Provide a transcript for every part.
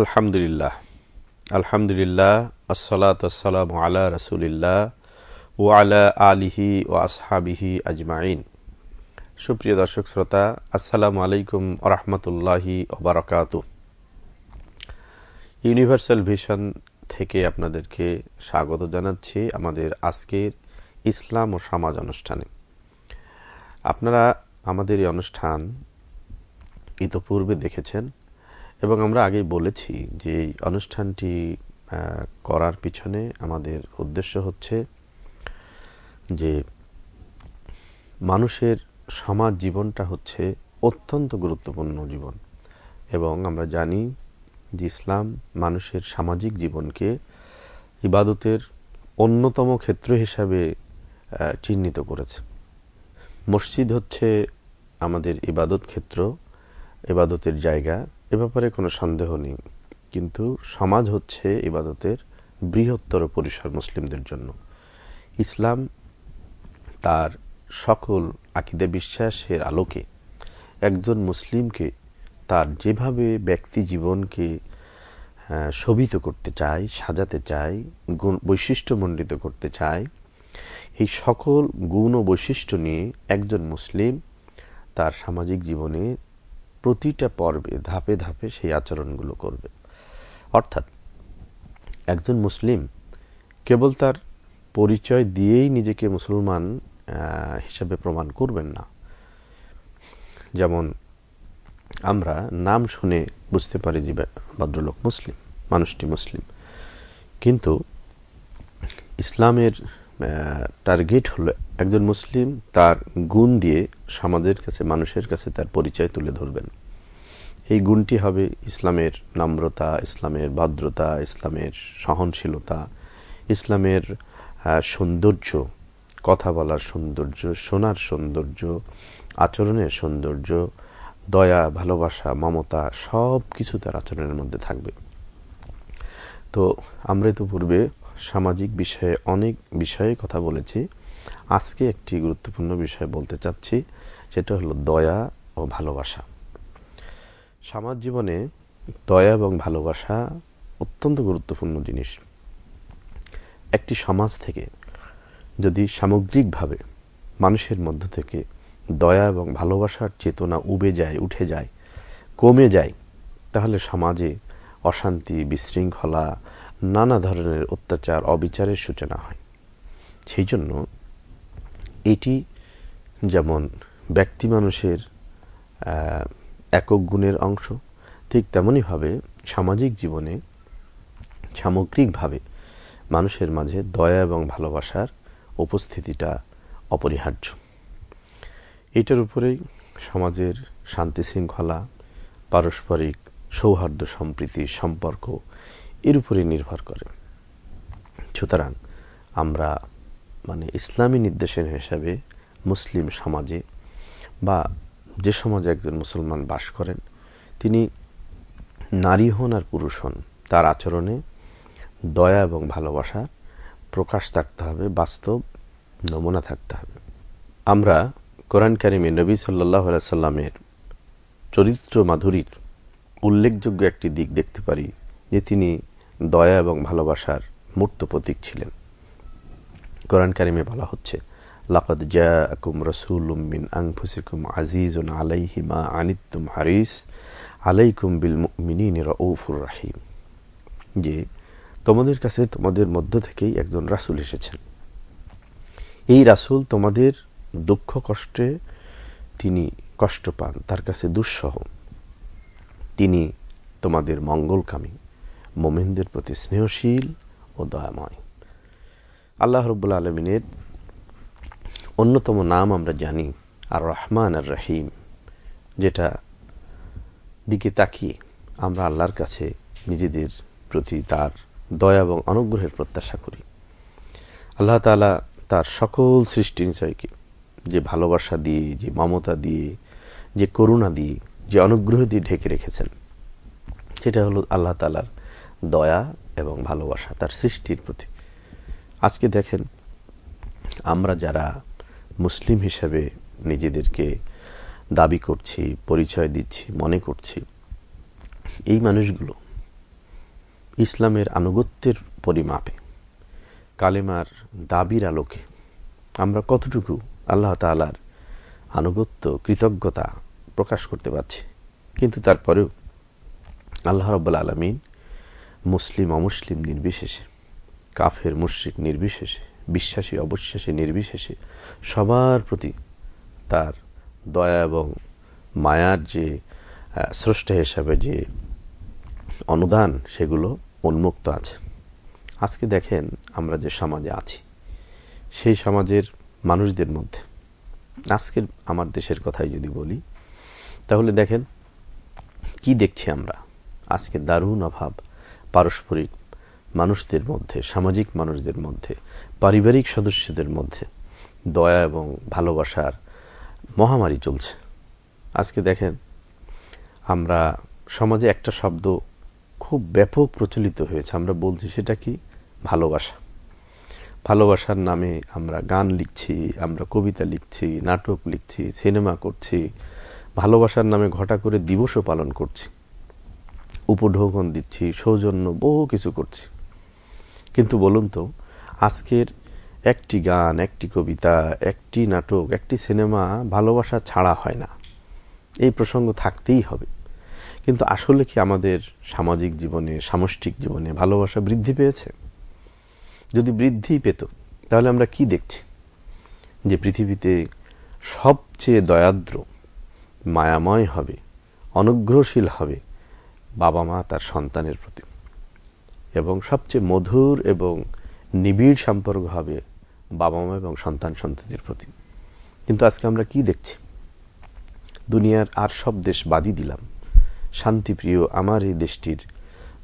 আলহামদুলিল্লাহ। আলহামদুলিল্লাহ, আসসালাত আসসালাম আলা রসুলিল্লাহ ও আলা আলিহি ও আসহাবিহি আজমাইন। সুপ্রিয় দর্শক শ্রোতা, আসসালামু আলাইকুম রহমতুল্লাহি ওবরাকাত ইউনিভার্সাল ভিশন থেকে আপনাদেরকে স্বাগত জানাচ্ছি আমাদের আজকের ইসলাম ও সমাজ অনুষ্ঠানে। আপনারা আমাদের এই অনুষ্ঠান ইতপূর্বে দেখেছেন। এবং আমরা আগেই বলেছি যে এই অনুষ্ঠানটি করার পিছনে আমাদের উদ্দেশ্য হচ্ছে যে মানুষের সমাজ জীবনটা হচ্ছে অত্যন্ত গুরুত্বপূর্ণ জীবন। এবং আমরা জানি যে ইসলাম মানুষের সামাজিক জীবনকে ইবাদতের অন্যতম ক্ষেত্র হিসাবে চিহ্নিত করেছে। মসজিদ হচ্ছে আমাদের ইবাদত ক্ষেত্র, ইবাদতের জায়গা। এ ব্যাপারে কোনো সন্দেহ নেই। কিন্তু সমাজ হচ্ছে ইবাদতের বৃহত্তর পরিসর মুসলিমদের জন্য। ইসলাম তার সকল আকিদে বিশ্বাসের আলোকে একজন মুসলিমকে তার যেভাবে ব্যক্তি জীবনকে শোভিত করতে চায়, সাজাতে চায়, গুণ, বৈশিষ্ট্যমণ্ডিত করতে চায়, এই সকল গুণ ও বৈশিষ্ট্য নিয়ে একজন মুসলিম তার সামাজিক জীবনে প্রতিটা পর্বে ধাপে ধাপে সেই আচরণগুলো করবে। অর্থাৎ একজন মুসলিম কেবল তার পরিচয় দিয়েই নিজেকে মুসলমান হিসাবে প্রমাণ করবেন না। যেমন আমরা নাম শুনে বুঝতে পারি যে ভদ্রলোক মুসলিম, মানুষটি মুসলিম। কিন্তু ইসলামের টার্গেট হলো একজন মুসলিম তার গুণ দিয়ে সমাজের কাছে, মানুষের কাছে তার পরিচয় তুলে ধরবেন। এই গুণটি হবে ইসলামের নম্রতা, ইসলামের ভদ্রতা, ইসলামের সহনশীলতা, ইসলামের সৌন্দর্য, কথা বলার সৌন্দর্য, শোনার সৌন্দর্য, আচরণের সৌন্দর্য, দয়া, ভালোবাসা, মমতা সব কিছু তার আচরণের মধ্যে থাকবে। তো আমরা তো পূর্বে সামাজিক বিষয়ে অনেক বিষয়ে কথা বলেছি। আজকে একটি গুরুত্বপূর্ণ বিষয় বলতে চাচ্ছি, সেটা হলো দয়া ও ভালোবাসা। সমাজ জীবনে দয়া এবং ভালোবাসা অত্যন্ত গুরুত্বপূর্ণ জিনিস। একটি সমাজ থেকে যদি সামগ্রিকভাবে মানুষের মধ্য থেকে দয়া এবং ভালোবাসার চেতনা উবে যায়, উঠে যায়, কমে যায়, তাহলে সমাজে অশান্তি, বিশৃঙ্খলা নানা ধরনের অত্যাচার, অবিচারের সূচনা হয়। সেই জন্য এটি যেমন ব্যক্তি মানুষের একক গুণের অংশ, ঠিক তেমনইভাবে সামাজিক জীবনে সামগ্রিকভাবে মানুষের মাঝে দয়া এবং ভালোবাসার উপস্থিতিটা অপরিহার্য। এটার উপরেই সমাজের শান্তি শৃঙ্খলা পারস্পরিক সৌহার্দ্য, সম্প্রীতি, সম্পর্ক এর উপরে নির্ভর করে। সুতরাং আমরা মানে ইসলামী নির্দেশন হিসাবে মুসলিম সমাজে বা যে সমাজে একজন মুসলমান বাস করেন, তিনি নারী হন আর পুরুষ হন, তার আচরণে দয়া এবং ভালোবাসা প্রকাশ থাকতে হবে, বাস্তব নমুনা থাকতে হবে। আমরা কোরআন কারিমে নবী সাল্লাহ সাল্লামের চরিত্র মাধুরীর উল্লেখযোগ্য একটি দিক দেখতে পারি, যে তিনি দয়া এবং ভালোবাসার মূর্ত প্রতীক ছিলেন। কোরআন কারিমে বলা হচ্ছে, লাকাদ জাআকুম রাসূলুম মিন আনফুসিকুম আজিজুন আলাইহি মা আনিত্তুম হারিস আলাইকুম বিল মুমিনিনা রাউফুর রাহিম। যে তোমাদের কাছে তোমাদের মধ্য থেকেই একজন রাসূল এসেছেন। এই রাসূল তোমাদের দুঃখ কষ্টে তিনি কষ্ট পান, তার কাছে দুঃসহ। তিনি তোমাদের মঙ্গলকামী। মোমেনদের প্রতি স্নেহশীল ও দয়াময়। আল্লাহ রব্বুল আলমিনের অন্যতম নাম আমরা জানি আর রহমান আর রহিম যেটা দিকে তাকিয়ে আমরা আল্লাহর কাছে নিজেদের প্রতি তার দয়া এবং অনুগ্রহের প্রত্যাশা করি। আল্লাহ তালা তার সকল সৃষ্টি নিচয়কে যে ভালোবাসা দিয়ে, যে মমতা দিয়ে, যে করুণা দিয়ে, যে অনুগ্রহ দিয়ে ঢেকে রেখেছেন, সেটা হলো আল্লাহ তালার দয়া এবং ভালোবাসা তার সৃষ্টির প্রতি। আজকে দেখেন, আমরা যারা মুসলিম হিসেবে নিজেদেরকে দাবি করছি, পরিচয় দিচ্ছি, মনে করছি, এই মানুষগুলো ইসলামের আনুগত্যের পরিমাপে, কালেমার দাবির আলোকে আমরা কতটুকু আল্লাহ তালার আনুগত্য, কৃতজ্ঞতা প্রকাশ করতে পারছি। কিন্তু তারপরেও আল্লাহ রব্বুল আলমিন মুসলিম অমুসলিম নির্বিশেষে, কাফের মুশ্রিক নির্বিশেষে, বিশ্বাসী অবিশ্বাসী নির্বিশেষে, সবার প্রতি তার দয়া এবং মায়ার যে স্রষ্টা হিসাবে যে অনুদান, সেগুলো উন্মুক্ত আছে। আজকে দেখেন আমরা যে সমাজে আছি, সেই সমাজের মানুষদের মধ্যে। আজকের আমার দেশের কথাই যদি বলি, তাহলে দেখেন কি দেখছি আমরা? আজকে দারুণ অভাব পারস্পরিক মানুষদের মধ্যে, সামাজিক মানুষদের মধ্যে, পারিবারিক সদস্যদের মধ্যে দয়া এবং ভালোবাসার মহামারী চলছে। আজকে দেখেন, আমরা সমাজে একটা শব্দ খুব ব্যাপক প্রচলিত হয়েছে। আমরা বলছি সেটা কি? ভালোবাসা। ভালোবাসার নামে আমরা গান লিখছি, আমরা কবিতা লিখছি, নাটক লিখছি, সিনেমা করছি। ভালোবাসার নামে ঘটা করে দিবসও পালন করছি। উপঢৌকন দিচ্ছি, সৌজন্য, বহু কিছু করছি। কিন্তু বলুন তো, আজকের একটি গান, একটি কবিতা, একটি নাটক, একটি সিনেমা ভালোবাসা ছাড়া হয় না। এই প্রসঙ্গ থাকতেই হবে। কিন্তু আসলে কি আমাদের সামাজিক জীবনে, সামষ্টিক জীবনে ভালোবাসা বৃদ্ধি পেয়েছে? যদি বৃদ্ধি পেত, তাহলে আমরা কি দেখছি? যে পৃথিবীতে সবচেয়ে দয়াদ্র, মায়াময় হবে, অনুগ্রহশীল হবে বাবা মা তার সন্তানের প্রতি। এবং সবচেয়ে মধুর এবং নিবিড় সম্পর্ক হবে বাবা মা এবং সন্তান সন্ততির প্রতি। কিন্তু আজকে আমরা কি দেখছি? দুনিয়ার আর সব দেশ বাদই দিলাম। শান্তিপ্রিয় আমার এই দেশটির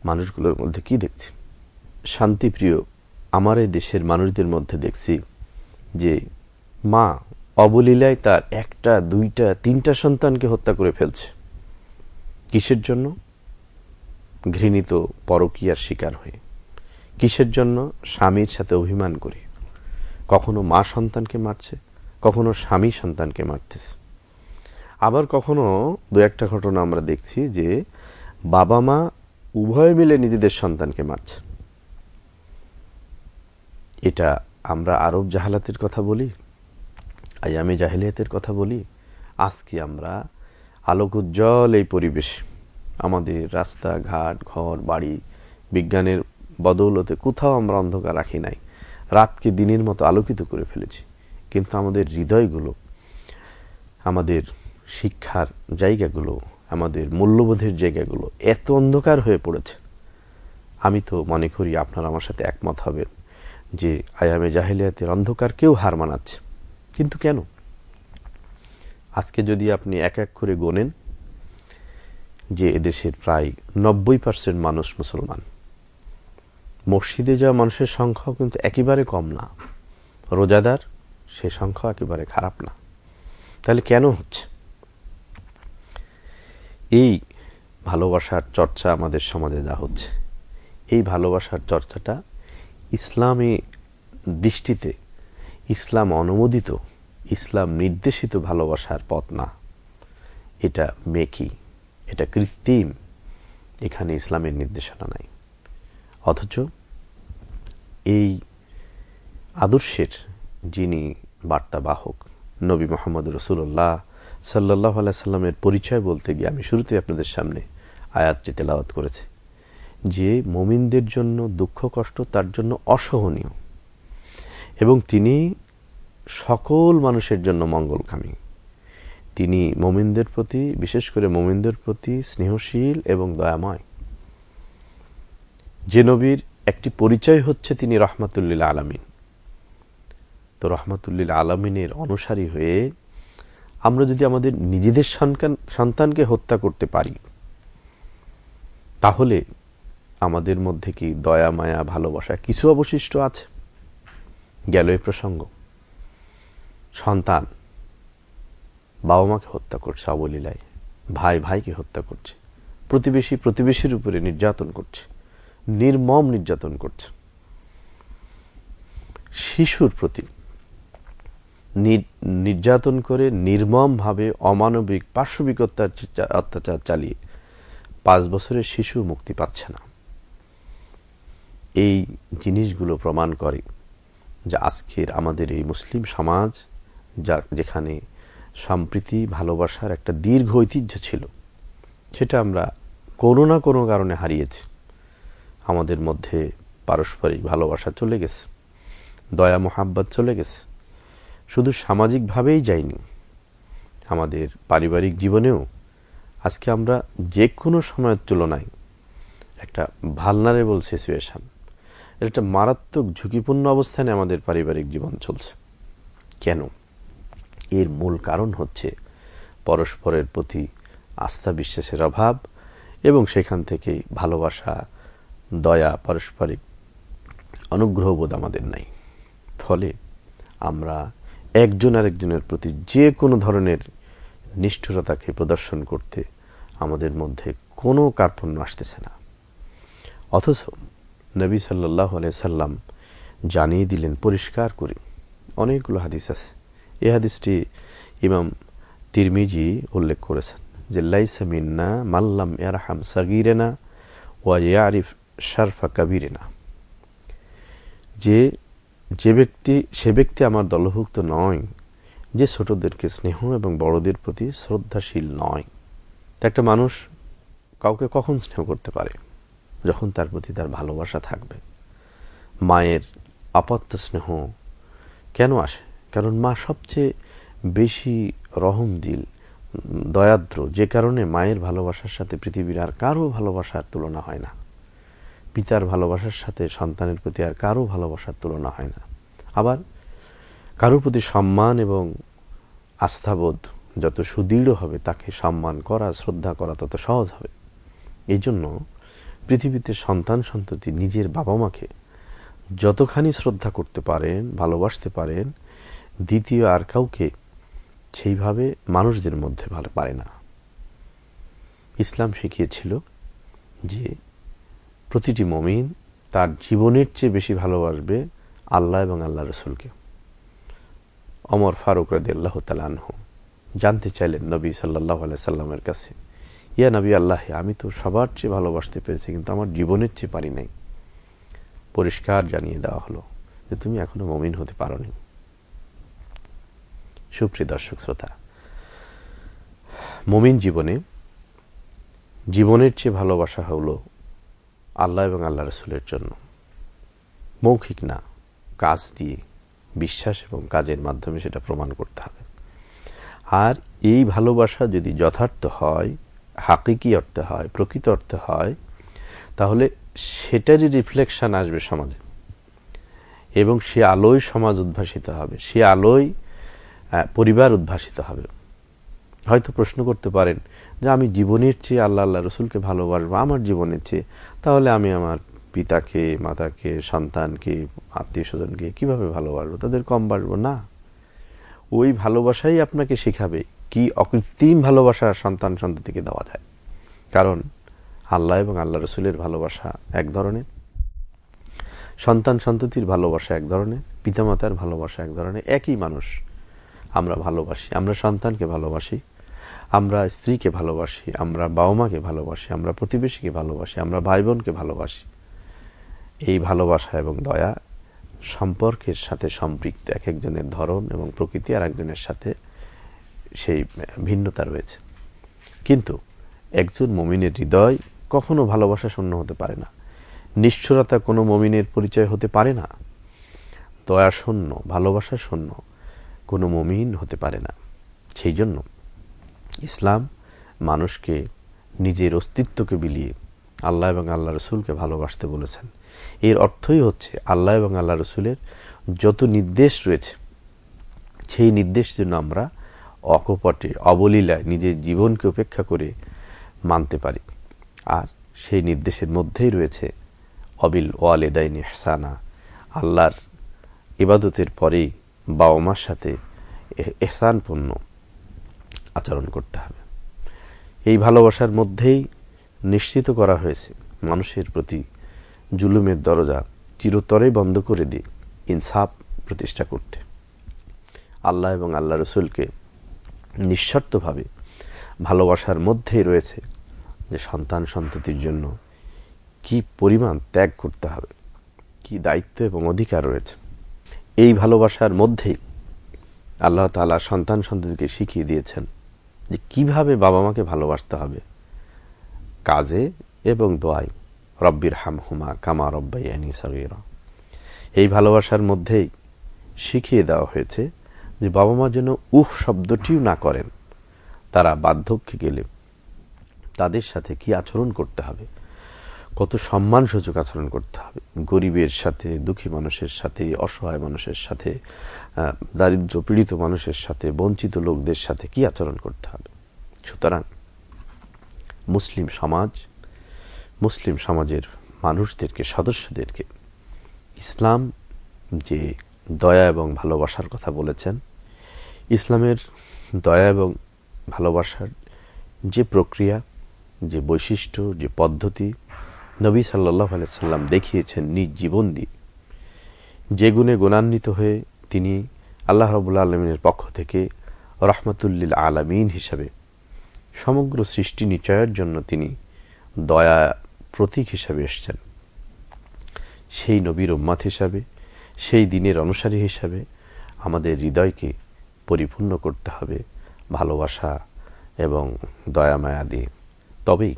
মানুষগুলোর মধ্যে কি দেখছি? শান্তিপ্রিয় আমার এই দেশের মানুষদের মধ্যে দেখছি যে মা অবলীলায় তার একটা, দুইটা, তিনটা সন্তানকে হত্যা করে ফেলছে। কিসের জন্য? ঘৃণিত পরকীয়ার শিকার হয়ে কিসের জন্য স্বামীর সাথে অভিমান করে? কখনো মা সন্তানকে মারছে, কখনো স্বামী সন্তানকে মারতেছে। আবার কখনো দু একটা ঘটনা আমরা দেখছি যে বাবা মা উভয় মিলে নিজেদের সন্তানকে মারছে। এটা আমরা আরব জাহালাতের কথা বলি, আয়ামে জাহিলিয়াতের কথা বলি। আজকে আমরা আলোক উজ্জ্বল এই পরিবেশ আমাদের রাস্তা ঘাট ঘর, বাড়ি, বিজ্ঞানের বদৌলতে কোথাও আমরা অন্ধকার রাখি নাই। রাতকে দিনের মতো আলোকিত করে ফেলেছি। কিন্তু আমাদের হৃদয়গুলো, আমাদের শিক্ষার জায়গাগুলো, আমাদের মূল্যবোধের জায়গাগুলো এত অন্ধকার হয়ে পড়েছে। আমি তো মনে করি আপনারা আমার সাথে একমত হবেন যে আয়ামে জাহেলিয়াতের অন্ধকার কেউ হার মানাচ্ছে। কিন্তু কেন? আজকে যদি আপনি এক এক করে গোনেন যে এদেশের প্রায় নব্বই পার্সেন্ট মানুষ মুসলমান। মসজিদে যাওয়া মানুষের সংখ্যাও কিন্তু একেবারে কম না। রোজাদার, সে সংখ্যা একেবারে খারাপ না। তাহলে কেন হচ্ছে? এই ভালোবাসার চর্চা আমাদের সমাজে যা হচ্ছে, এই ভালোবাসার চর্চাটা ইসলামী দৃষ্টিতে, ইসলাম অনুমোদিত, ইসলাম নির্দেশিত ভালোবাসার পথ না। এটা মেকি। এটা কৃত্রিম। এখানে ইসলামের নির্দেশনা নাই। অথচ এই আদর্শের যিনি বার্তাবাহক নবী মোহাম্মদ রসুল্লাহ সাল্লাহ আলাইসাল্লামের পরিচয় বলতে গিয়ে আমি শুরুতে আপনাদের সামনে আয়াতটি তেলাওয়াত করেছি যে মমিনদের জন্য দুঃখ, কষ্ট তার জন্য অসহনীয় এবং তিনি সকল মানুষের জন্য মঙ্গলকামী। তিনি মোমিনদের প্রতি, বিশেষ করে মোমিনদের প্রতি স্নেহশীল এবং দয়াময়। যে নবীর একটি পরিচয় হচ্ছে তিনি রহমাতুল্লিল আলমিন। তো রহমাতুল্লিল আলমিনের অনুসারী হয়ে আমরা যদি আমাদের নিজেদের সন্তানকে হত্যা করতে পারি, তাহলে আমাদের মধ্যে কি দয়া, মায়া, ভালোবাসা কিছু অবশিষ্ট আছে? গেল এই প্রসঙ্গ। সন্তান বাবা মাকে হত্যা করছে, অবলীলায়। ভাই, ভাইকে হত্যা করছে। প্রতিবেশী প্রতিবেশীর উপরে নির্যাতন করছে। নির্মম নির্যাতন করছে। শিশুর প্রতি নির্যাতন করে নির্মমভাবে অমানবিক পার্শ্ববিক অত্যাচার চালিয়ে পাঁচ বছরের শিশু মুক্তি পাচ্ছে না। এই জিনিসগুলো প্রমাণ করে যে আজকের আমাদের এই মুসলিম সমাজ, যা, যেখানে সম্প্রীতি, ভালোবাসার একটা দীর্ঘ ঐতিহ্য ছিল। সেটা আমরা কোনো না কোনো কারণে হারিয়েছি। আমাদের মধ্যে পারস্পরিক ভালোবাসা চলে গেছে। দয়া, মোহাব্বত চলে গেছে। শুধু সামাজিকভাবেই যায়নি, আমাদের পারিবারিক জীবনেও আজকে আমরা যে কোনো সময়ের তুলনায় একটা ভালনারেবল সিচুয়েশান একটা মারাত্মক ঝুঁকিপূর্ণ অবস্থানে আমাদের পারিবারিক জীবন চলছে। কেন? এর মূল কারণ হচ্ছে পরস্পরের প্রতি আস্থা বিশ্বাসের অভাব এবং সেখান থেকে ভালোবাসা, দয়া, পারস্পরিক অনুগ্রহবোধ আমাদের নাই। ফলে আমরা একজন আরেকজনের প্রতি যে কোনো ধরনের নিষ্ঠুরতাকে প্রদর্শন করতে আমাদের মধ্যে কোনো কার্পণ্য আসতেছে না। অথচ নবী সাল্লাহ সাল্লাম জানিয়ে দিলেন, পরিষ্কার করে, অনেকগুলো হাদিস আছে। এ হাদিসটি ইমাম তিরমিজি উল্লেখ করেছেন যে লাইসামিন্না মাল্লাম এরহাম সাগিরেনা ওয়া ইয়ারিফ শারফা কাবিরেনা। যে যে ব্যক্তি, সে ব্যক্তি আমার দলভুক্ত নয়, যে ছোটদেরকে স্নেহ এবং বড়দের প্রতি শ্রদ্ধাশীল নয়। তা একটা মানুষ কাউকে কখন স্নেহ করতে পারে? যখন তার প্রতি তার ভালোবাসা থাকবে। মায়ের আপাত্ত স্নেহ কেন আসে? কারণ মা সবচেয়ে বেশি রহম দিল দয়াদ্র। যে কারণে মায়ের ভালোবাসার সাথে পৃথিবীর আর কারও ভালোবাসার তুলনা হয় না। পিতার ভালোবাসার সাথে সন্তানের প্রতি আর কারও ভালোবাসার তুলনা হয় না। আবার কারোর প্রতি সম্মান এবং আস্থাবোধ যত সুদৃঢ় হবে, তাকে সম্মান করা, শ্রদ্ধা করা তত সহজ হবে। এই জন্য পৃথিবীতে সন্তান সন্ততি নিজের বাবা মাকে যতখানি শ্রদ্ধা করতে পারেন, ভালোবাসতে পারেন দ্বিতীয় আর কাউকে সেইভাবে মানুষদের মধ্যে ভালো পারে না। ইসলাম শিখিয়েছিল যে প্রতিটি মমিন তার জীবনের চেয়ে বেশি ভালোবাসবে আল্লাহ এবং আল্লাহ রসুলকে। অমর ফারুক রাদি আল্লাহ তালানহু জানতে চাইলেন নবী সাল্লাহ সাল্লামের কাছে, ইয়া নবী আল্লাহ, আমি তো সবার চেয়ে ভালোবাসতে পেরেছি, কিন্তু আমার জীবনের চেয়ে পারি নাই। পরিষ্কার জানিয়ে দেওয়া হলো যে, তুমি এখনও মমিন হতে পারোনি। সুপ্রিয় দর্শক শ্রোতা, মমিন জীবনে, জীবনের চেয়ে ভালোবাসা হলো আল্লাহ এবং আল্লাহ রসুলের জন্য। মৌখিক না, কাজ দিয়ে, বিশ্বাস এবং কাজের মাধ্যমে সেটা প্রমাণ করতে হবে। আর এই ভালোবাসা যদি যথার্থ হয়, হাকিকি অর্থে হয়, প্রকৃত অর্থে হয়, তাহলে সেটারই রিফ্লেকশন আসবে সমাজে। এবং সে আলোয় সমাজ উদ্ভাসিত হবে, সে আলোয় পরিবার উদ্ভাসিত হবে। হয়তো প্রশ্ন করতে পারেন যে আমি জীবনের চেয়ে আল্লাহ আল্লাহ রসুলকে ভালোবাসবো, আমার জীবনের চেয়ে। তাহলে আমি আমার পিতাকে, মাতাকে, সন্তানকে আত্মীয় স্বজনকে কীভাবে ভালোবাসবো? তাদের কম বাসবো? না। ওই ভালোবাসাই আপনাকে শেখাবে কি অকৃত্রিম ভালোবাসা সন্তান সন্ততিকে দেওয়া যায়। কারণ আল্লাহ এবং আল্লাহ রসুলের ভালোবাসা এক ধরনের, সন্তান সন্ততির ভালোবাসা এক ধরনের, পিতামাতার ভালোবাসা এক ধরনের, একই মানুষ আমরা ভালোবাসি, আমরা সন্তানকে ভালোবাসি, আমরা স্ত্রীকে ভালোবাসি, আমরা বাবা মাকে ভালোবাসি, আমরা প্রতিবেশীকে ভালোবাসি, আমরা ভাই বোনকে ভালোবাসি। এই ভালোবাসা এবং দয়া সম্পর্কের সাথে সম্পৃক্ত এক একজনের ধরন এবং প্রকৃতি আর একজনের সাথে সেই ভিন্নতা রয়েছে। কিন্তু একজন মমিনের হৃদয় কখনো ভালোবাসা শূন্য হতে পারে না। নিষ্ঠুরতা কোনো মমিনের পরিচয় হতে পারে না। দয়া শূন্য, ভালোবাসা শূন্য কোনো মমিন হতে পারে না। সেই জন্য ইসলাম মানুষকে নিজের অস্তিত্বকে বিলিয়ে আল্লাহ এবং আল্লাহ রসুলকে ভালোবাসতে বলেছেন। এর অর্থই হচ্ছে আল্লাহ এবং আল্লাহ রসুলের যত নির্দেশ রয়েছে, সেই নির্দেশ যেন আমরা অকপটে, অবলীলায় নিজের জীবনকে উপেক্ষা করে মানতে পারি। আর সেই নির্দেশের মধ্যেই রয়েছে, অবিল ওয়ালেদাইন এহসানা আল্লাহর ইবাদতের পরেই বাবা মার সাথে এহসানপূর্ণ আচরণ করতে হবে। এই ভালোবাসার মধ্যেই নিশ্চিত করা হয়েছে, মানুষের প্রতি জুলুমের দরজা চিরতরে বন্ধ করে দিয়ে ইনসাফ প্রতিষ্ঠা করতে। আল্লাহ এবং আল্লাহ রসুলকে নিঃস্বার্থভাবে ভালোবাসার মধ্যেই রয়েছে যে সন্তান সন্ততির জন্য কি পরিমাণ ত্যাগ করতে হবে, কি দায়িত্ব এবং অধিকার রয়েছে। এই ভালোবাসার মধ্যেই আল্লাহ তালা সন্তান সন্ততিকে শিখিয়ে দিয়েছেন যে কীভাবে বাবা মাকে ভালোবাসতে হবে। কাজে এবং দোয়াই রব্বির হামহুমা কামা রব্বাইয়ানি সাগিরা। এই ভালোবাসার মধ্যেই শিখিয়ে দেওয়া হয়েছে যে বাবা মা যেন উহ শব্দটিও না করেন। তারা বার্ধক্যে গেলে তাদের সাথে কি আচরণ করতে হবে? কত সম্মান সম্মানসূচক আচরণ করতে হবে। গরিবের সাথে, দুঃখী মানুষের সাথে, অসহায় মানুষের সাথে দারিদ্র পীড়িত মানুষের সাথে, বঞ্চিত লোকদের সাথে কি আচরণ করতে হবে? সুতরাং মুসলিম সমাজ, মুসলিম সমাজের মানুষদেরকে, সদস্যদেরকে ইসলাম যে দয়া এবং ভালোবাসার কথা বলেছেন, ইসলামের দয়া এবং ভালোবাসার যে প্রক্রিয়া, যে বৈশিষ্ট্য, যে পদ্ধতি নবী সাল্লাহ আলাইসাল্লাম দেখিয়েছেন নিজ জীবন দিয়ে। যে গুণে গুণান্বিত হয়ে তিনি আল্লাহ রবুল্লা আলমিনের পক্ষ থেকে রহমতুল্লিল আলমিন হিসাবে সমগ্র সৃষ্টি নিচয়ের জন্য তিনি দয়া প্রতীক হিসাবে এসছেন। সেই নবীর উম্মাত হিসাবে, সেই দিনের অনুসারী হিসাবে আমাদের হৃদয়কে পরিপূর্ণ করতে হবে ভালোবাসা এবং দয়া মায়া দিয়ে। তবেই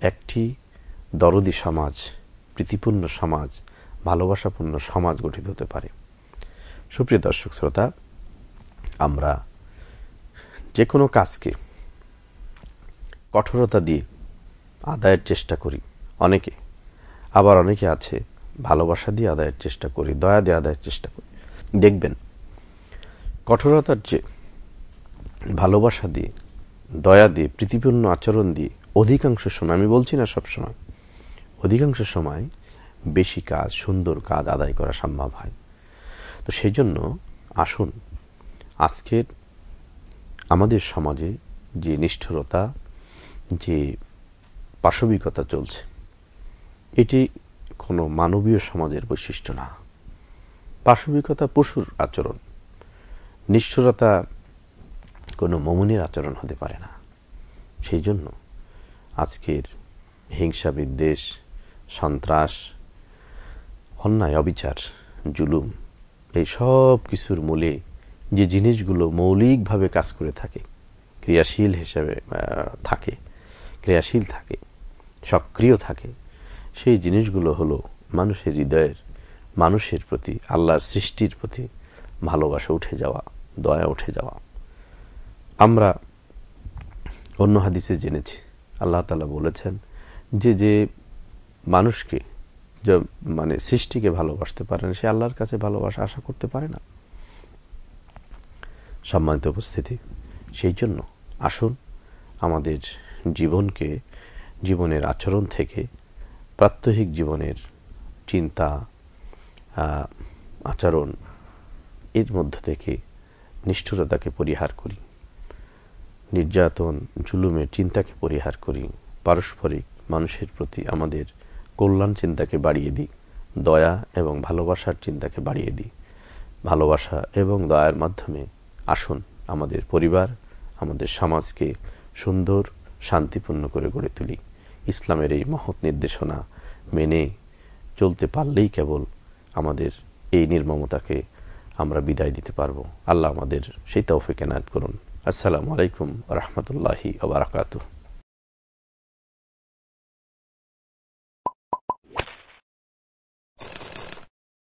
একটি দরদি সমাজ, প্রীতিপূর্ণ সমাজ, ভালোবাসাপূর্ণ সমাজ গঠিত হতে পারে। সুপ্রিয় দর্শক শ্রোতা, আমরা যে কোনো কাজকে কঠোরতা দিয়ে আদায়ের চেষ্টা করি। অনেকে, আবার অনেকে আছে, ভালোবাসা দিয়ে আদায়ের চেষ্টা করি, দয়া দিয়ে আদায়ের চেষ্টা করি। দেখবেন, কঠোরতার চেয়ে ভালোবাসা দিয়ে, দয়া দিয়ে, প্রীতিপূর্ণ আচরণ দিয়ে অধিকাংশ সময়, আমি বলছি না সব সময় অধিকাংশ সময় বেশি কাজ, সুন্দর কাজ আদায় করা সম্ভব হয়। তো সেই জন্য আসুন আজকের আমাদের সমাজে যে নিষ্ঠুরতা, যে পাশবিকতা চলছে, এটি কোনো মানবীয় সমাজের বৈশিষ্ট্য না। পাশবিকতা পশুর আচরণ, নিষ্ঠুরতা কোনো মমনের আচরণ হতে পারে না। সেই জন্য আজকের হিংসা বিদ্বেষ সন্ত্রাস, অন্যায়, অবিচার, জুলুম, এই সব কিছুর মূলে যে জিনিসগুলো মৌলিকভাবে কাজ করে থাকে, ক্রিয়াশীল হিসেবে থাকে, ক্রিয়াশীল থাকে, সক্রিয় থাকে, সেই জিনিসগুলো হলো মানুষের হৃদয়ের, মানুষের প্রতি, আল্লাহর সৃষ্টির প্রতি ভালোবাসা উঠে যাওয়া, দয়া উঠে যাওয়া। আমরা অন্য হাদিসে জেনেছি, আল্লাহ তালা বলেছেন, যে যে মানুষকে মানে সৃষ্টিকে ভালোবাসতে পারে না, সে আল্লাহর কাছে ভালোবাসা আশা করতে পারে না। সম্মানিত উপস্থিতি, সেই জন্য আসুন আমাদের জীবনকে, জীবনের আচরণ থেকে প্রাত্যহিক জীবনের চিন্তা আচরণ এর মধ্য থেকে নিষ্ঠুরতাকে পরিহার করি। নির্যাতন, জুলুমের চিন্তাকে পরিহার করি। পারস্পরিক মানুষের প্রতি আমাদের কল্যাণ চিন্তাকে বাড়িয়ে দিই, দয়া এবং ভালোবাসার চিন্তাকে বাড়িয়ে দিই। ভালোবাসা এবং দয়ার মাধ্যমে আসুন আমাদের পরিবার, আমাদের সমাজকে সুন্দর, শান্তিপূর্ণ করে গড়ে তুলি। ইসলামের এই মহৎ নির্দেশনা মেনে চলতে পারলেই কেবল আমাদের এই নির্মমতাকে আমরা বিদায় দিতে পারব। আল্লাহ আমাদের সেই তৌফিক এনায়ত করুন। আসসালামু আলাইকুম রহমতুল্লাহি আবরাকাতুহ